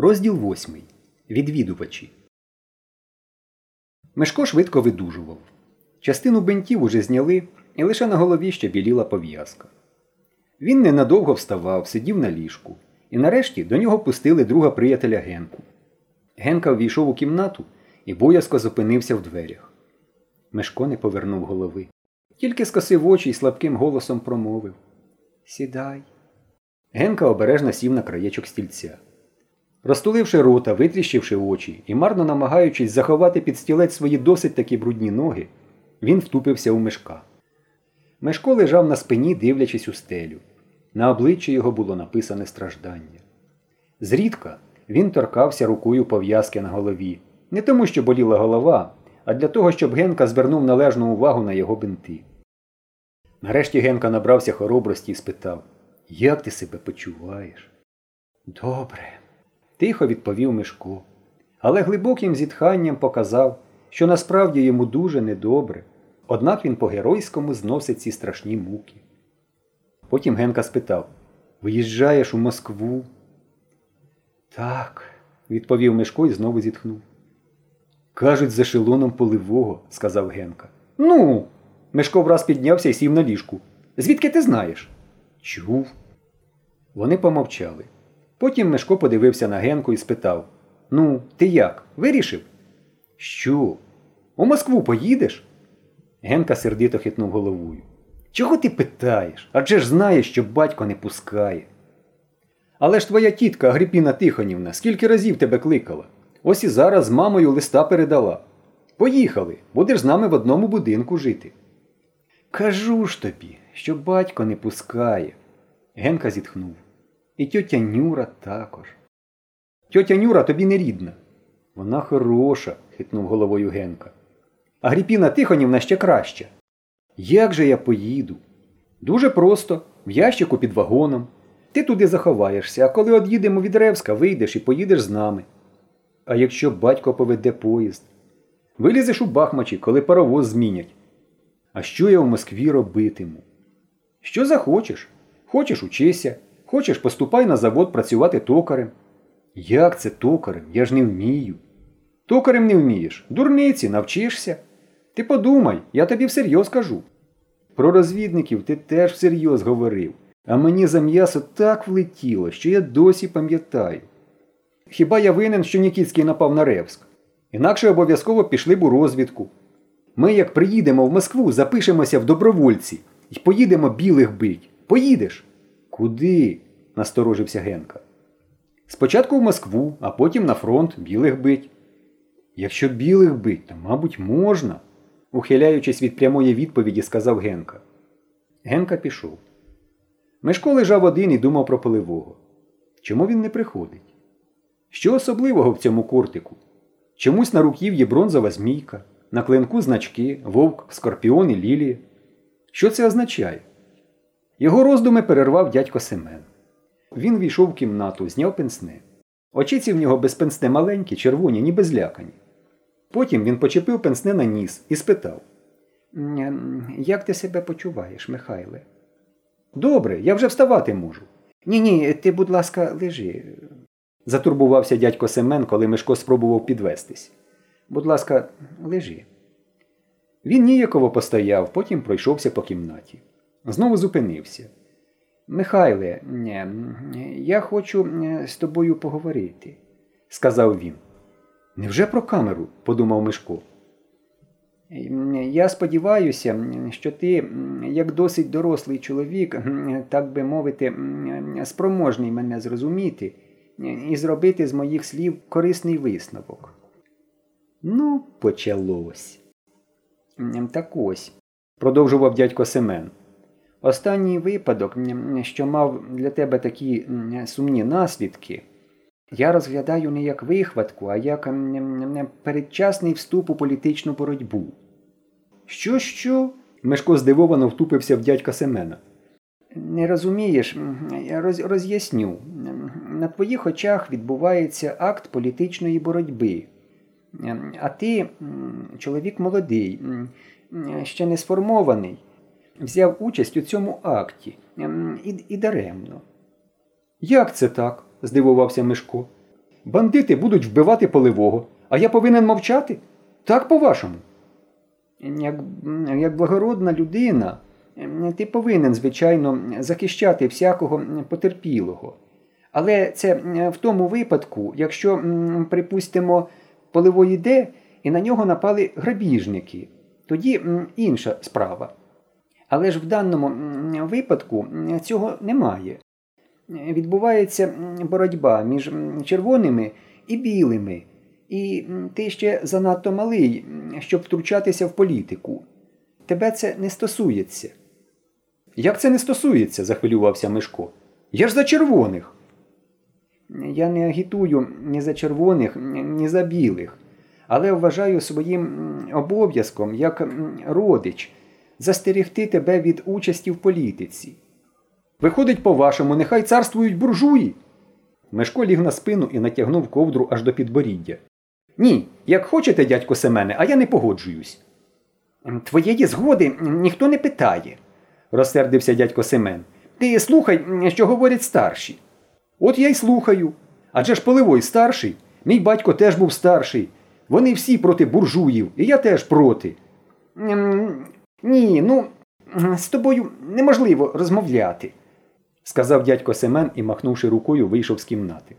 Розділ восьмий. Відвідувачі. Мешко швидко видужував. Частину бинтів уже зняли, і лише на голові ще біліла пов'язка. Він ненадовго вставав, сидів на ліжку, і нарешті до нього пустили друга приятеля Генку. Генка ввійшов у кімнату і боязко зупинився в дверях. Мешко не повернув голови. Тільки скосив очі і слабким голосом промовив Сідай. Генка обережно сів на краєчок стільця. Розтуливши рота, витріщивши очі і марно намагаючись заховати під стілець свої досить такі брудні ноги, він втупився у мешка. Мешко лежав на спині, дивлячись у стелю. На обличчі його було написане страждання. Зрідка він торкався рукою пов'язки на голові, не тому, що боліла голова, а для того, щоб Генка звернув належну увагу на його бинти. Нарешті Генка набрався хоробрості і спитав Як ти себе почуваєш? Добре тихо відповів Мишко. Але глибоким зітханням показав, що насправді йому дуже недобре, однак він по-геройському зносить ці страшні муки. Потім Генка спитав Виїжджаєш у Москву? Так, відповів Мишко і знову зітхнув. Кажуть, за шелоном поливого, сказав Генка. Ну. Мишко враз піднявся і сів на ліжку. Звідки ти знаєш? Чув. Вони помовчали. Потім Мешко подивився на Генку і спитав Ну, ти як? Вирішив? Що? У Москву поїдеш? Генка сердито хитнув головою. Чого ти питаєш? Адже ж знаєш, що батько не пускає. Але ж твоя тітка Агріпіна Тихонівна скільки разів тебе кликала. Ось і зараз з мамою листа передала. Поїхали, будеш з нами в одному будинку жити. Кажу ж тобі, що батько не пускає. Генка зітхнув. І тьотя Нюра також. Тьотя Нюра тобі не рідна. Вона хороша, хитнув головою Генка. А Гріпіна Тихонівна ще краща. Як же я поїду? Дуже просто, в ящику під вагоном. Ти туди заховаєшся, а коли од'їдемо від Ревська, вийдеш і поїдеш з нами. А якщо батько поведе поїзд, вилізеш у Бахмачі, коли паровоз змінять. А що я в Москві робитиму? Що захочеш? Хочеш учися. Хочеш, поступай на завод працювати токарем. Як це токарем? Я ж не вмію. Токарем не вмієш. Дурниці, навчишся. Ти подумай, я тобі всерйоз кажу. Про розвідників ти теж всерйоз говорив, а мені за м'ясо так влетіло, що я досі пам'ятаю. Хіба я винен, що Нікітський напав на Ревськ? Інакше обов'язково пішли б у розвідку. Ми, як приїдемо в Москву, запишемося в добровольці і поїдемо білих бить. Поїдеш? Куди? насторожився Генка. Спочатку в Москву, а потім на фронт білих бить. Якщо білих бить, то, мабуть, можна, ухиляючись від прямої відповіді, сказав Генка. Генка пішов. Мешко лежав один і думав про поливого. Чому він не приходить? Що особливого в цьому кортику? Чомусь на руків'ї бронзова змійка, на клинку значки, вовк, скорпіон і лілії. Що це означає? Його роздуми перервав дядько Семен. Він війшов в кімнату, зняв пенсне. Очиці в нього без пенсне маленькі, червоні, ніби злякані. Потім він почепив пенсне на ніс і спитав Як ти себе почуваєш, Михайле? Добре, я вже вставати можу. Ні, ні, ти, будь ласка, лежи. Затурбувався дядько Семен, коли Мишко спробував підвестись. Будь ласка, лежи. Він ніяково постояв, потім пройшовся по кімнаті. Знову зупинився. Михайле, я хочу з тобою поговорити, сказав він. Невже про камеру? подумав Мишко. Я сподіваюся, що ти, як досить дорослий чоловік, так би мовити, спроможний мене зрозуміти і зробити з моїх слів корисний висновок. Ну, почалось. Так ось, продовжував дядько Семен. Останній випадок, що мав для тебе такі сумні наслідки, я розглядаю не як вихватку, а як передчасний вступ у політичну боротьбу. Що, що? Мешко здивовано втупився в дядька Семена. Не розумієш, роз, роз'ясню. На твоїх очах відбувається акт політичної боротьби. А ти, чоловік молодий, ще не сформований взяв участь у цьому акті ем, і, і даремно. Як це так? здивувався Мишко. Бандити будуть вбивати поливого, а я повинен мовчати? Так по-вашому? Як, як благородна людина, ти повинен, звичайно, захищати всякого потерпілого. Але це в тому випадку, якщо, припустимо, поливой йде і на нього напали грабіжники, тоді інша справа. Але ж в даному випадку цього немає. Відбувається боротьба між червоними і білими, і ти ще занадто малий, щоб втручатися в політику. Тебе це не стосується. Як це не стосується? захвилювався Мишко. Я ж за червоних. Я не агітую ні за червоних, ні за білих, але вважаю своїм обов'язком як родич застерегти тебе від участі в політиці. Виходить, по-вашому, нехай царствують буржуї. Мешко ліг на спину і натягнув ковдру аж до підборіддя. Ні, як хочете, дядько Семене, а я не погоджуюсь. Твоєї згоди ніхто не питає, розсердився дядько Семен. Ти слухай, що говорять старші. От я й слухаю. Адже ж Поливой старший, мій батько теж був старший. Вони всі проти буржуїв, і я теж проти. Ні, ну, з тобою неможливо розмовляти, сказав дядько Семен і, махнувши рукою, вийшов з кімнати.